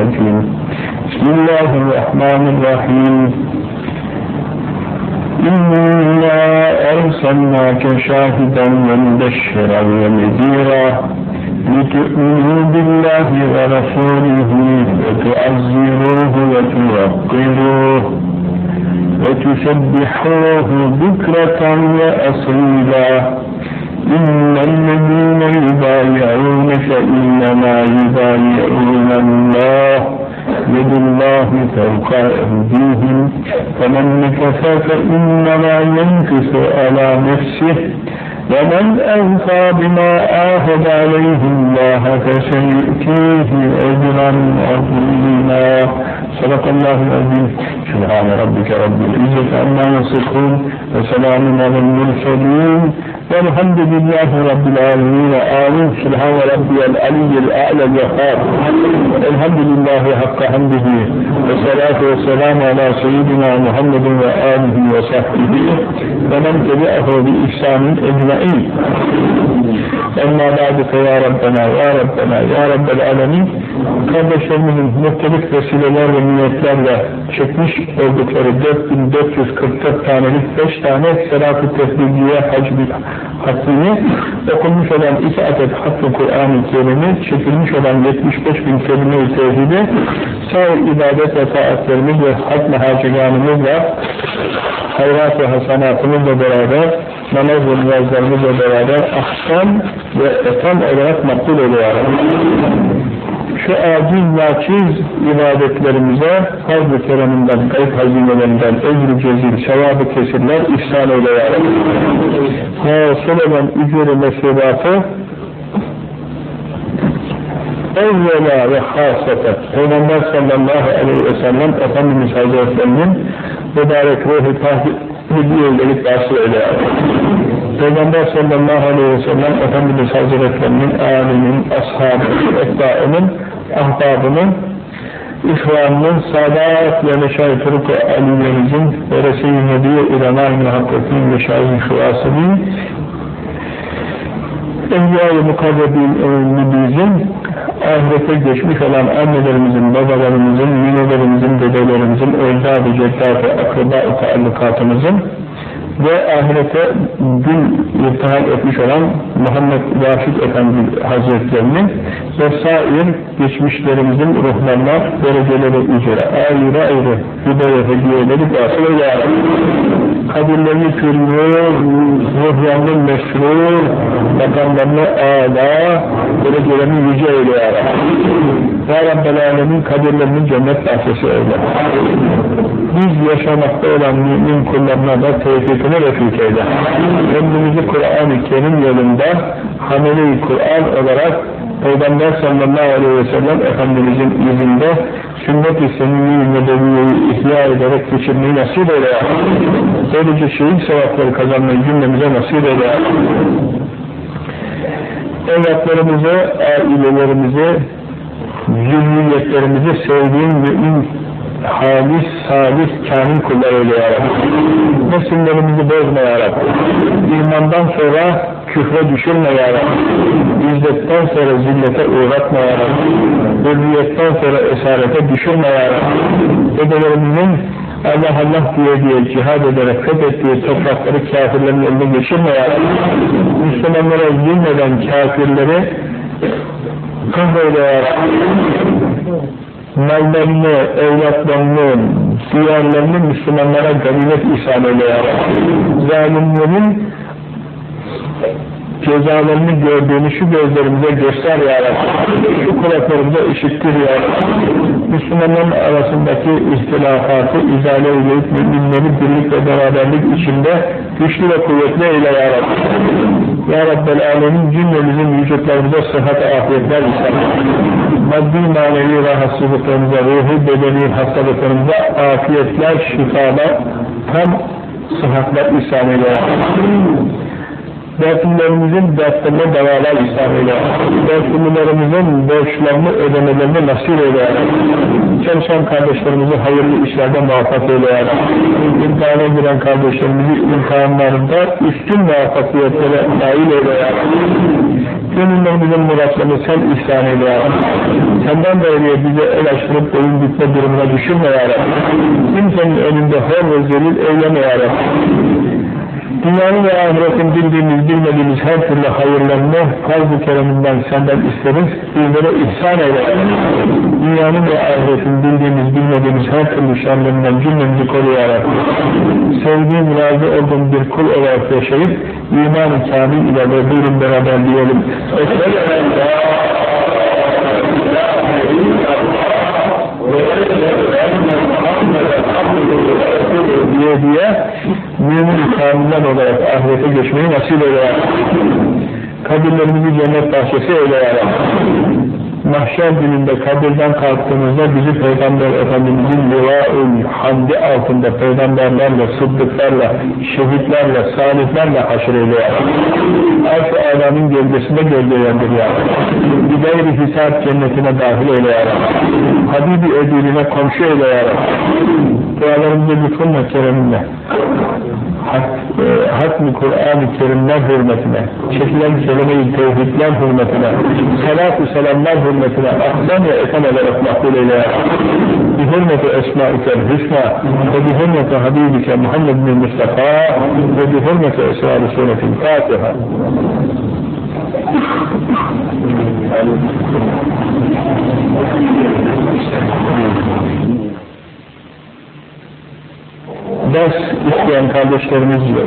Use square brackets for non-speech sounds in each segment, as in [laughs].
الرجيم. بسم الله الرحمن الرحيم. إنا أرسلناك شاهدا ومبشرا ونذيرا لتؤمنوا بالله ورسوله وتعزروه وتوقروه وتسبحوه بكرة وأصيلا. إن الذين يبايعونك إنما يبايعون الله يد الله فوق أيديهم فمن نكث فإنما ينكث على نفسه ومن أوفى بما عاهد عليه الله فسيؤتيه أجرا عظيما. صدق الله العظيم. سبحان ربك رب العزة عما يصفون وسلام على المرسلين. والحمد لله رب العالمين. آمين. سبحان ربي العلي الأعلى الوهاب. الحمد لله حق حمده والصلاة والسلام على سيدنا محمد وآله وصحبه ومن تبعه بإحسان أجمعين. أما بعد فيا ربنا يا ربنا يا رب العالمين. kardeşlerimizin muhtelif vesileler ve niyetlerle çekmiş oldukları 4444 tanelik 5 tane Selat-ı Tefridiye Hacbi hakkını okunmuş olan iki adet hakkı Kur'an-ı Kerim'i çekilmiş olan 75 bin kelime-i tevhidi sağ ibadet ve taatlerimiz ve hatm-ı hayrat ve hasanatımızla beraber namaz ve niyazlarımızla beraber ahkam ve etam olarak makbul oluyor. Şu aciz naçiz ibadetlerimize fazl-ı kereminden, kayıp hazinelerinden, ecr-i cezil, sevabı kesirler ihsan eyle ya Rabbi. Hasıl olan ücret-i mesubatı evvela ve hasata Peygamber sallallahu aleyhi ve sellem Efendimiz Hazretlerinin mübarek ruhu tahviyyeleri tahsil eyle Peygamber sallallahu aleyhi ve sellem Efendimiz Hazretlerinin âlinin, ashabının, etbaının, ahbabının, ihvanının, sadat ve meşayih turuk-u alilerimizin ve Resul-i Nebiye İlana-i Muhabbetin ve şahit hıvasının Evliya-i Mukarrebin Nebimizin ahirete geçmiş olan annelerimizin, babalarımızın, ninelerimizin, dedelerimizin, ecdad-ı ceddat ve akraba-ı taallukatımızın ve ahirete gün irtihal etmiş olan Muhammed Raşid Efendi Hazretlerinin ve sair geçmişlerimizin ruhlarına dereceleri üzere ayrı ayrı hüdaya hediyeleri basıl eyle kabirlerini pürmür, ruhlarını meşrur, makamlarını âlâ, derecelerini yüce eyle ya. Ya Rabbel Alemin kabirlerinin cennet bahçesi eyle. Biz yaşamakta olan mümin kullarına da tevfikini refik eyle. Ömrümüzü Kur'an-ı Kerim yolunda hamile-i Kur'an olarak Peygamber sallallahu aleyhi ve sellem Efendimizin izinde sünnet-i seniyyi nebeviyeyi ihya ederek geçirmeyi nasip eyle. Böylece şehit sevapları kazanmayı cümlemize nasip eyle. Evlatlarımızı, ailelerimizi, zürriyetlerimizi sevdiğin mümin halis, salih, kamil kullar eyle ya Rabbi. Nesillerimizi bozma ya Rabbi. İmandan sonra küfre düşürme ya Rabbi. İzzetten sonra zillete uğratma ya Rabbi. Hürriyetten sonra esarete düşürme ya Rabbi. Dedelerimizin Allah Allah diye diye cihad ederek fethettiği toprakları kafirlerin eline geçirme ya Rabbi. Müslümanlara zulmeden kafirleri kahveyle ya Rabbi mallarını, evlatlarını, diyarlarını Müslümanlara ganimet ihsan eyle ya Rabbi. Zalimlerin cezalarını gördüğünü şu gözlerimize göster ya Rabbi. Şu kulaklarımıza işittir ya Rabbi. Müslümanların arasındaki ihtilafatı izale edip müminleri birlik ve beraberlik içinde güçlü ve kuvvetli eyle ya Rabbi. Ya Rabbel Alemin cümlemizin vücutlarımıza sıhhat afiyetler ihsan maddi manevi rahatsızlıklarımıza, ruhi bedeni hastalıklarımıza afiyetler, şifalar, tam sıhhatler ihsan eyle. Dertlilerimizin dertlerine davalar ihsan eyle. Dertlilerimizin borçlarını ödemelerini nasip eyle. Çalışan kardeşlerimizi hayırlı işlerde muvaffak eyle. İmtihana giren kardeşlerimizi imtihanlarında üstün muvaffakiyetlere nail eyle. Gönüllerimizin muratlarını sen ihsan eyle Senden dolayı bize el açtırıp boyun bitme durumuna düşürme ya Rabbi. Kimsenin önünde hor ve zelil eyleme ya. Dünyanın ve ahiretin bildiğimiz, bilmediğimiz her türlü hayırlarını fazl-ı kereminden senden isteriz, bizlere ihsan eyle. Dünyanın ve ahiretin bildiğimiz, bilmediğimiz her türlü şerlerinden cümlemizi koru ya Rabbi. Sevdiğim, razı olduğum bir kul olarak yaşayıp, iman-ı kamil ile ve buyurun beraber diyelim. diye diye mümin kamiller olarak ahirete geçmeyi nasip eyle. Kabirlerimizi cennet bahçesi eyle mahşer gününde kabirden kalktığımızda bizi Peygamber Efendimizin liva-ül hamdi altında peygamberlerle, sıddıklarla, şehitlerle, salihlerle haşr eyle ya Arş-ı Alam'ın gölgesinde gölgelendir ya Bir hisab cennetine dahil eyle ya Habibi ödülüne komşu eyle ya Dualarımızı lütfunla kereminle hatmi Kur'an-ı Kerimler hürmetine, çekilen kelime-i tevhidler hürmetine, salat-ı selamlar hürmetine, ahzan ve ekan olarak makbul eyle. بحرمة أسمائك الحسنى وبحرمة حبيبك محمد بن المصطفى وبحرمة أسرار سورة الفاتحة. Thank you. Ders isteyen kardeşlerimizle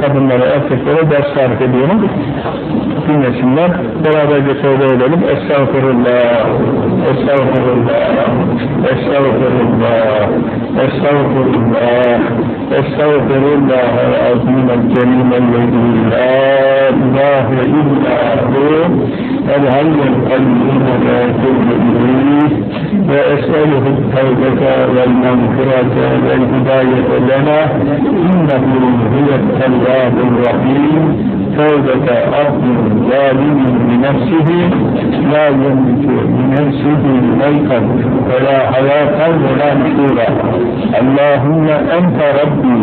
kadınlara, erkeklere ders tarif ediyorum. dinlesinler. Beraber bir tövbe edelim. Estağfurullah. Estağfurullah. Estağfurullah. Estağfurullah. Estağfurullah. Estağfurullah. Estağfurullah. Estağfurullah. Estağfurullah. Estağfurullah. Estağfurullah. ilahe illa hu. العلي القيوم لا تؤمنه وأسأله التوبة والمغفرة والهداية لنا إنه هو التواب الرحيم توبة أرض ظالم لنفسه لا يملك لنفسه ملكا ولا حياة ولا نشورا. اللهم أنت ربي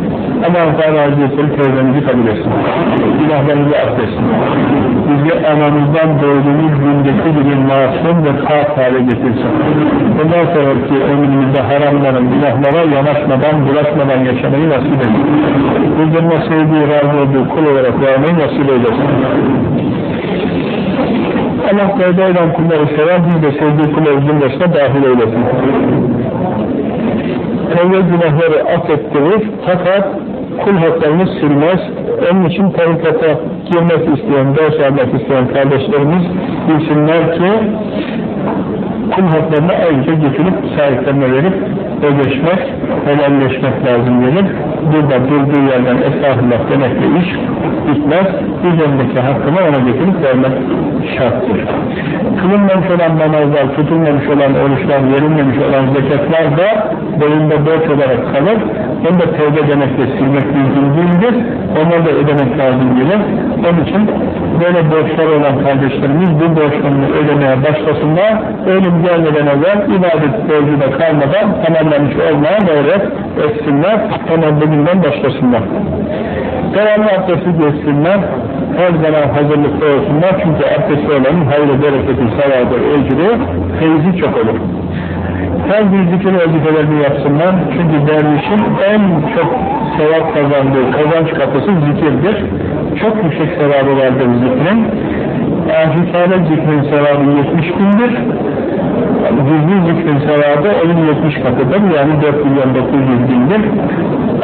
Allah Teala Hazretleri tevbemizi kabul etsin. Günahlarımızı affetsin. Bizi anamızdan doğduğumuz gündeki gibi masum ve kaf hale getirsin. Bundan sonraki ömrümüzde haramların, günahlara yanaşmadan, bulaşmadan yaşamayı nasip etsin. Bildirme sevdiği, razı olduğu kul olarak vermeyi nasip eylesin. Allah tevbe eden kulları sever, biz de sevdiği kulları cümlesine dahil eylesin. Tevbe günahları affettirir, fakat kul haklarını silmez. Onun için tarikata girmek isteyen, ders almak isteyen kardeşlerimiz bilsinler ki kul haklarını ayrıca getirip sahiplerine verip ödeşmek, helalleşmek lazım gelir. Burada durduğu yerden estağfurullah demekle iş bitmez. Üzerindeki hakkını ona getirip vermek şarttır. Kılınmamış olan namazlar, tutulmamış olan oruçlar, verilmemiş olan zekatlar da boyunda borç olarak kalır. Onu da tevbe demekle silmek mümkün değildir. Onları da ödemek lazım gelir. Onun için böyle borçlar olan kardeşlerimiz bu borçlarını ödemeye başlasınlar. Ölüm gelmeden evvel ibadet borcu da kalmadan tamamlamış olmaya gayret etsinler. Hemen bugünden başlasınlar. Devamlı abdesti geçsinler. Her zaman hazırlıklı olsunlar. Çünkü abdesti olanın hayırlı bereketi, sevabı, ecri, feyzi çok olur. Her bir zikir vazifelerini yapsınlar. Çünkü dervişin en çok sevap kazandığı kazanç kapısı zikirdir. Çok yüksek sevabı vardır zikrin. Ahifane zikrin sevabı 70 bindir. Gizli zikrin sevabı onun 70 katıdır. Yani 4 milyon 900 bindir.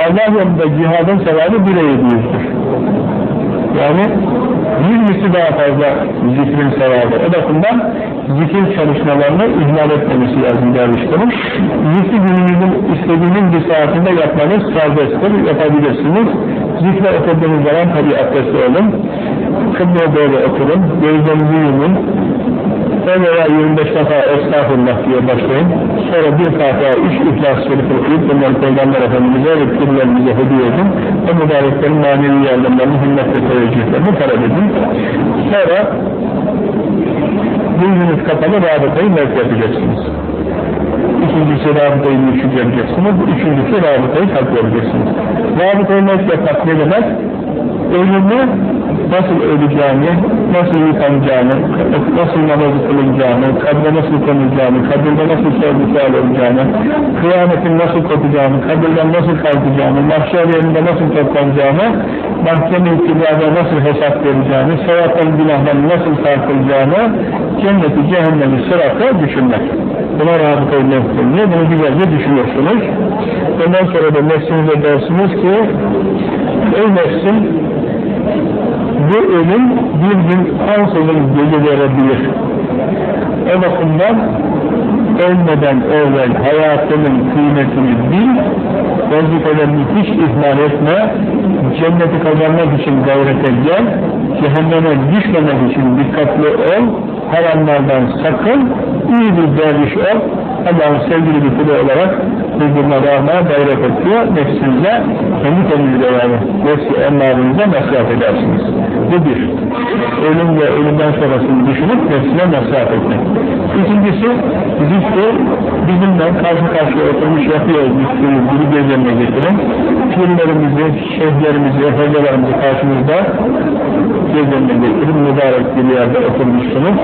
Allah yolunda cihadın sevabı 1'e 700'dür. Yani Yirmisi daha fazla zikrin sevabı. O bakımdan zikir çalışmalarını ihmal etmemesi lazım dervişlerin. Zikri gününüzün istediğiniz bir saatinde yapmanız serbesttir, yapabilirsiniz. Zikre oturduğunuz zaman tabi abdestli olun. Kıbleye doğru oturun, gözlerinizi yumun, o veya 25 defa estağfurullah diye başlayın. Sonra bir Fatiha, üç İhlas Şerif okuyup bunları Peygamber Efendimiz'e ve kibirlerimize hediye edin. O mübareklerin manevi yardımlarını, himmet ve teveccühlerini talep edin. Sonra gözünüz kapalı rabıtayı mevk yapacaksınız. İkincisi rabıtayı müşrik yapacaksınız. Üçüncüsü rabıtayı kalp yapacaksınız. Rabıtayı mevk yapmak ne demek? Ölümü nasıl öleceğini, nasıl yıkanacağını, nasıl namazı kılınacağını, kabre nasıl konulacağını, kabirde nasıl sorgusual olacağını, kıyametin nasıl kopacağını, kabirden nasıl kalkacağını, mahşer yerinde nasıl toplanacağını, mahkeme iktidarda nasıl hesap vereceğini, sevapların günahların nasıl tartılacağını, cenneti, cehennemi, sıratı düşünmek. Buna rabıtayı nefsiniyor, bunu güzelce düşünüyorsunuz. Ondan sonra da nefsinize dersiniz ki, ey nefsim, bu ölüm bir gün ansızın gece verebilir. O bakımdan ölmeden evvel hayatının kıymetini bil, vazifelerini hiç ihmal etme, cenneti kazanmak için gayrete gel, cehenneme düşmemek için dikkatli ol, haramlardan sakın, iyi bir derviş ol, Allah'ın sevgili bir kulu olarak birbirine rağmen gayret ediyor, nefsinize, kendi kendinize yani, nefsi emmarınıza masraf edersiniz. Bu bir. Ölüm ve ölümden sonrasını düşünüp nefsine masraf etmek. İkincisi, zikri bizimle karşı karşıya oturmuş yapıyoruz zikri gibi göz önüne getirin. Filmlerimizi, şeyhlerimizi, hocalarımızı karşımızda göz getirin. Mübarek bir yerde oturmuşsunuz.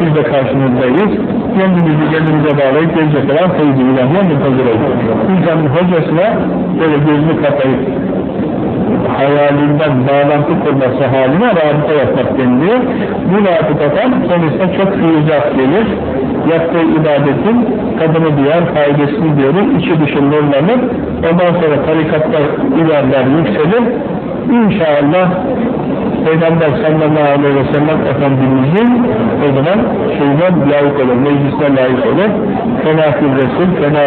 Biz de karşınızdayız. Kendimizi kendimize bağlayıp gelecek olan feyzi ilahına muntazır olun. İnsanın hocasına böyle gözünü kapayıp hayalinden bağlantı kurması haline rabıta yapmak deniliyor. Bu rabıtadan kendisine çok füyüzat gelir. Yaptığı ibadetin tadını duyar, faydasını görür, içi dışı nurlanır. Ondan sonra tarikatlar ilerler, yükselir. İnşallah Peygamber sallallahu aleyhi ve sellem Efendimizin o zaman şeyden layık olur, meclisine layık olur. Fena fil Resul, fena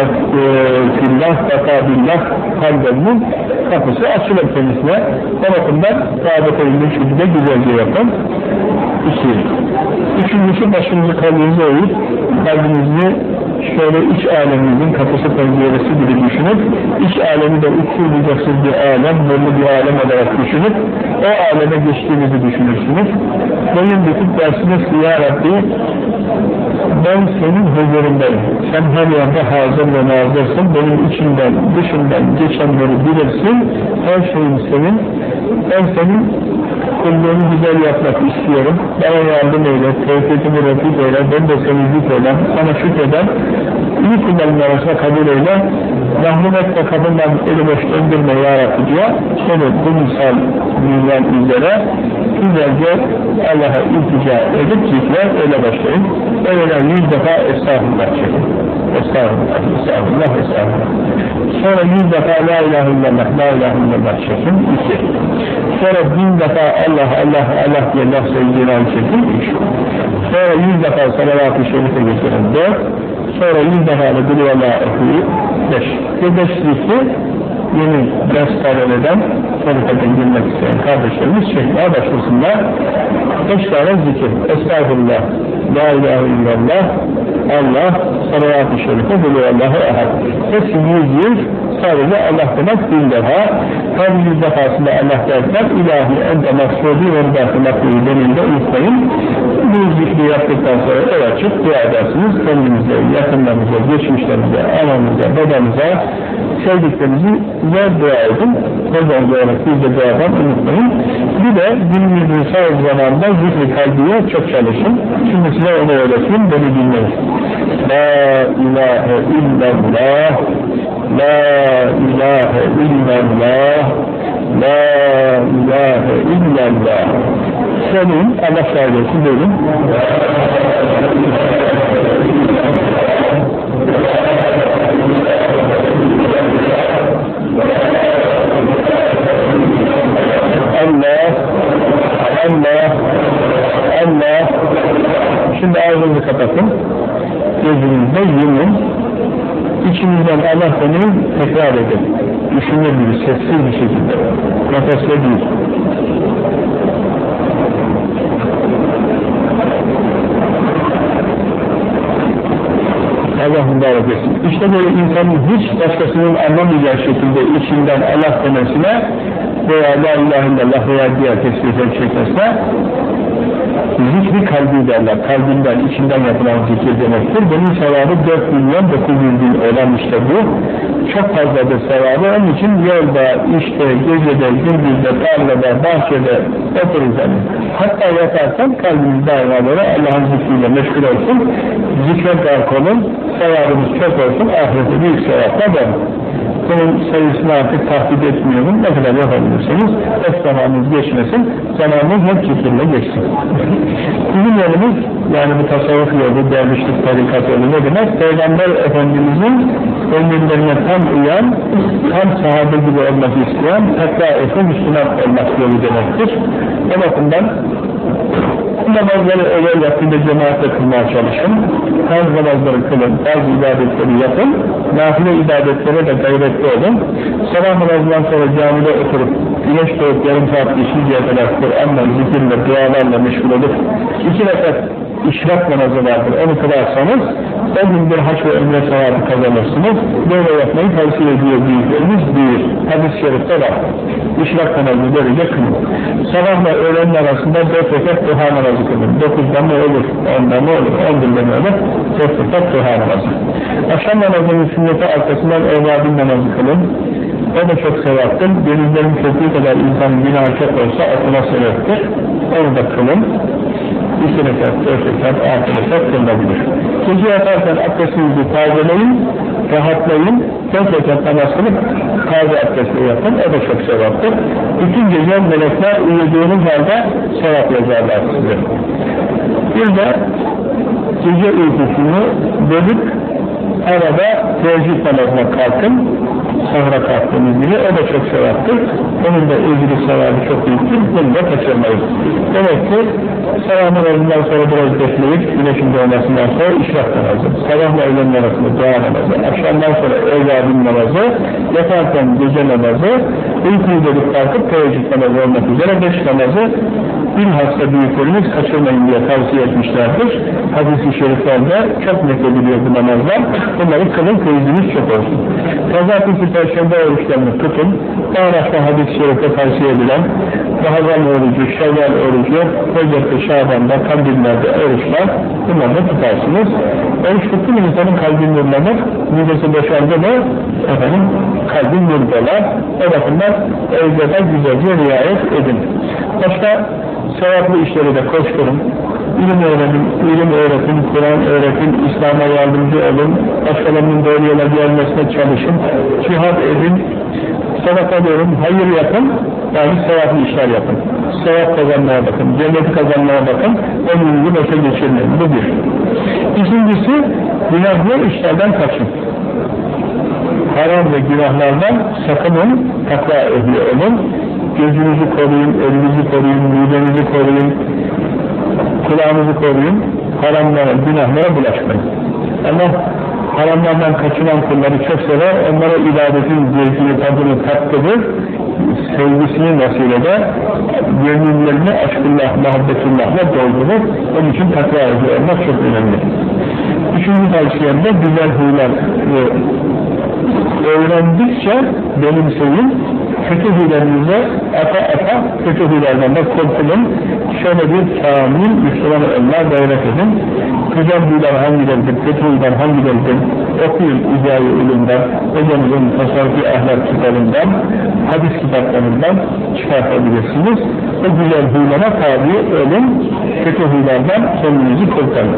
fillah, baka billah kalbinin kapısı açılır kendisine. O bakımdan rabıtayı müşkülde güzelce yapın. İki. Üçüncüsü başınızı kalbinize eğip kalbinizi şöyle iç aleminizin kapısı penceresi gibi düşünüp iç alemi de uçsuz bucaksız bir alem, nurlu bir alem olarak düşünüp o aleme geçtiğinizi düşünürsünüz. Boyun büküp dersiniz ki Ya Rabbi ben senin huzurundayım. Sen her yerde hazır ve nazırsın. Benim içinden, dışından geçenleri bilirsin. Her şeyim senin. Ben senin kulluğunu güzel yapmak istiyorum. Bana yardım eyle, tevfikimi refik eyle, ben de seni zikreyle, sana şükreden, iyi kullarının arasına kabul eyle, mahrum etme kadından eli boş döndürme ya Rabbi diye, seni bu misal minval üzere güzelce Allah'a iltica edip zikre öyle başlayın. Öyle yüz defa estağfurullah çekin. Estağfurullah, estağfurullah, estağfurullah. Sonra yüz defa la ilahe illallah, la ilahe illallah çekin. İki. Sonra bin defa Allah, Allah, Allah diye laf-ı celal çekin. Üç. Sonra yüz defa salavat-ı şerife getirin. Dört. Sonra yüz defa da Gülüvallah okuyu. Beş. Ve beş zikri yeni ders talep eden tarikata girmek isteyen kardeşlerimiz çekmeye başlasınlar. Beş tane zikir. Estağfurullah. La ilahe illallah. Allah. Salavat-ı şerife. Gülüvallahu ahad. Hepsi yüz yüz sadece Allah demek bin defa. Her yüz defasında Allah derken ilahi ende maksudi ve makbulü denilde unutmayın. Bu zikri yaptıktan sonra ev açıp dua edersiniz. Kendinize, yakınlarınıza, geçmişlerinize, ananıza, babanıza, sevdiklerinizi güzel dua edin. Neden olarak biz de duadan unutmayın. Bir de günümüzün sağ zamanında zikri kalbiye çok çalışın. Şimdi size onu öğreteyim, beni dinleyin. La ilahe illallah La ilahe illallah. La ilahe illallah. Senin Allah sayesinde benim Allah Allah Allah. Şimdi ağzınızı kapatın. Gözünüzde yumrun demeyin, tekrar edin. Düşünür gibi, sessiz bir şekilde. Nefesle değil. Allah mübarek etsin. İşte böyle insanın hiç başkasının anlamayacağı şekilde içinden Allah demesine veya La ilahe illallah veya diğer tesbihler çekmesine zikri kalbi derler. Kalbinden, içinden yapılan zikir demektir. Bunun sevabı 4 milyon 900 bin olan işte bu. Çok fazladır sevabı. Onun için yolda, işte, gecede, gündüzde, tarlada, bahçede otururken, hatta yatarken kalbimiz daima böyle Allah'ın zikriyle meşgul olsun. Zikre gark olun, sevabımız çok olsun, ahirete büyük sevaplar var bunun sayısını artık tahdit etmiyorum. Ne kadar yapabilirseniz eş zamanınız geçmesin, zamanınız hep zikirle geçsin. [laughs] Bizim yolumuz, yani bu tasavvuf yolu, dervişlik, tarikat yolu ne demek? Peygamber Efendimizin emirlerine tam uyan, tam sahabe gibi olmak isteyen, hatta efe Müslüman olmak yolu demektir. O bakımdan namazları öğle vaktinde cemaatle kılmaya çalışın. Her namazları kılın, bazı ibadetleri yapın. Nafile ibadetlere de gayretli olun. Sabah namazından sonra camide oturup güneş doğup yarım saat geçinceye kadar Kur'an'la, zikirle, dualarla meşgul olup iki rekat işrak namazı vardır. Onu kılarsanız o gün bir haç ve ömre sevabı kazanırsınız. Böyle yapmayı tavsiye ediyor büyüklerimiz değil. Hadis-i şerifte var. İşrak namazı böylece kılın. Sabahla öğlenin arasında dört rekat duha namazı kılın. Dokuzda mı olur, onda mı olur, on birde mi olur? Dört rekat duha namazı. Akşam namazının sünneti arkasından evladın namazı kılın. O da çok sevaptır. Denizlerin köpüğü kadar insan günah çok olsa akına sebeptir. Onu da kılın iki rekat, dört rekat, altı rekat kılınabilir. Gece yatarken abdestinizi tazeleyin, rahatlayın, dört rekat namaz kılıp taze abdesti yapın, o da çok sevaptır. Bütün gece melekler uyuduğunuz halde sevap yazarlar size. Bir de gece uykusunu bölüp arada teheccüd namazına kalkın, sahura kalktığınız gibi o da çok sevaptır. Onun da ilgili sevabı çok büyüktür. Bunu da kaçırmayın. Demek ki sabah namazından sonra biraz bekleyip güneşin doğmasından sonra işrak namazı, sabahla öğlen arasında dua namazı, akşamdan sonra evladın namazı, yatarken gece namazı, uykuyu dedik kalkıp teheccüd namazı olmak üzere beş namazı bilhassa büyüklerimiz kaçırmayın diye tavsiye etmişlerdir. Hadis-i şeriflerde çok net ediliyor bu namazlar. Bunları kılın kıyızınız çok olsun. Pazartesi Perşembe oruçlarını tutun. Başka hadis-i şerifte tavsiye edilen Ramazan orucu, Şevval orucu, Recep-i Şaban'da, Kandillerde oruçlar bunları da tutarsınız. Oruç tuttu mu insanın kalbi nurlanır, midesi boşaldı mı efendim kalbi nur dolar. O bakımdan evde de güzelce riayet edin. Başka sevaplı işleri de koşturun. İlim öğrenin, ilim öğretin, Kur'an öğretin, İslam'a yardımcı olun, başkalarının doğru yola gelmesine çalışın, cihad edin, sadaka verin, hayır yapın, yani sevaplı işler yapın. Sevap kazanmaya bakın, cenneti kazanmaya bakın, ömrünüzü boşa geçirmeyin. Bu bir. İkincisi, günahlı işlerden kaçın. Haram ve günahlardan sakının, takva ehli olun. Gözünüzü koruyun, elinizi koruyun, midenizi koruyun, kulağınızı koruyun, haramlara, günahlara bulaşmayın. Allah haramlardan kaçınan kulları çok sever, onlara ibadetin zevkini, tadını tatlıdır, sevgisini nasip eder, gönüllerini aşkıllah, muhabbetullahla doldurur, onun için takva olmak çok önemli. Üçüncü tavsiyemde güzel huylar öğrendikçe benimseyin, kötü huylarınıza ata ata kötü huylardan da kurtulun. Şöyle bir kamil Müslüman olmaya gayret edin. Güzel huylar hangileridir, kötü huylar hangileridir? Okuyun icai ilimden, hocamızın tasarrufi ahlak kitabından, hadis kitaplarından çıkartabilirsiniz. O güzel huylara tabi olun, kötü huylardan kendinizi kurtarın.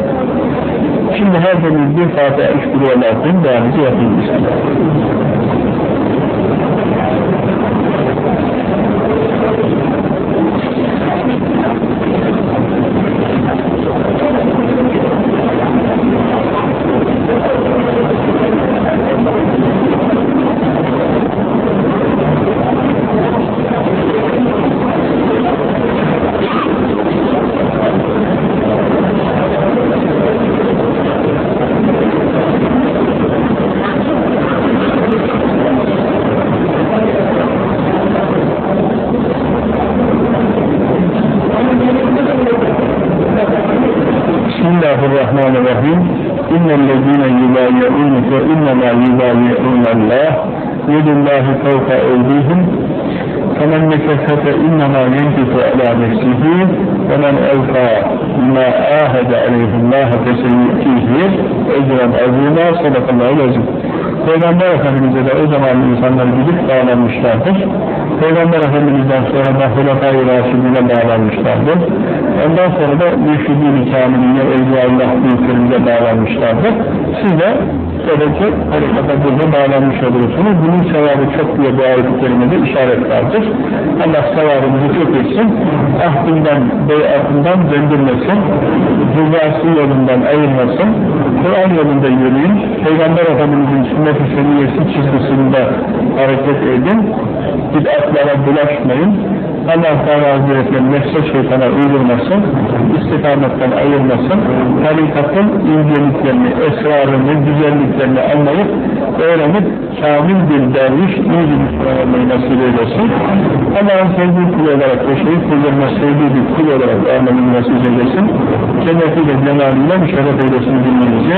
Şimdi her birimiz bir Fatiha üç kuruya lazım, devamımızı yapayım Bismillah. يَدُ اللّٰهِ فَوْقَ اَيْدِيهِمْ فَمَنْ نَكَثَ فَاِنَّمَا يَنْكِفُ عَلَى نَفْسِهِ وَمَنْ اَوْفَى مَا آهَدَ عَلَيْهِ اللّٰهَ فَسَيُّؤْتِيهِ اَجْرًا عَظِيمًا صَدَقَ اللّٰهُ الْعَظِيمُ Peygamber Efendimiz'e de o zaman insanlar gidip bağlanmışlardır. Peygamber Efendimiz'den sonra da Hulefai Raşidine bağlanmışlardır. Ondan sonra da Müşridi-i Kamil'ine Evliyaullah büyüklerimize bağlanmışlardır. Siz de böylece harekata burada bağlanmış olursunuz. Bunun sevabı çok diye bu ayet-i kerimede işaret vardır. Allah sevabımızı çok etsin. Ahdından, beyatından döndürmesin. Rızası yolundan ayırmasın. Kur'an yolunda yürüyün. Peygamber Efendimiz'in sünnet-i seniyesi çizgisinde hareket edin. Bid'atlara bulaşmayın. Allah Teala Hazretleri nefse şeytana uydurmasın, istikametten ayırmasın, tarikatın inceliklerini, esrarını, güzelliklerini anlayıp, öğrenip, kamil bir derviş, iyi bir Müslüman olmayı nasip eylesin. Allah'ın sevdiği kul olarak yaşayıp, kullarına sevdiği bir kul olarak olmayı nasip eylesin. Cennetiyle, cenabıyla müşerref eylesin dinleyinizi.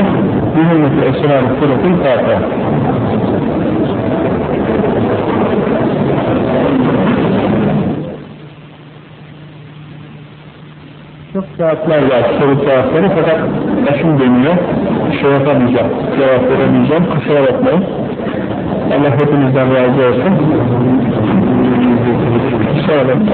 Dinleyinizi esrar-ı Fatiha. Cevaplar var, soru cevapları fakat başım dönüyor, şey yapamayacağım, cevap veremeyeceğim, kusura bakmayın. Allah hepinizden razı olsun. Sağ olun.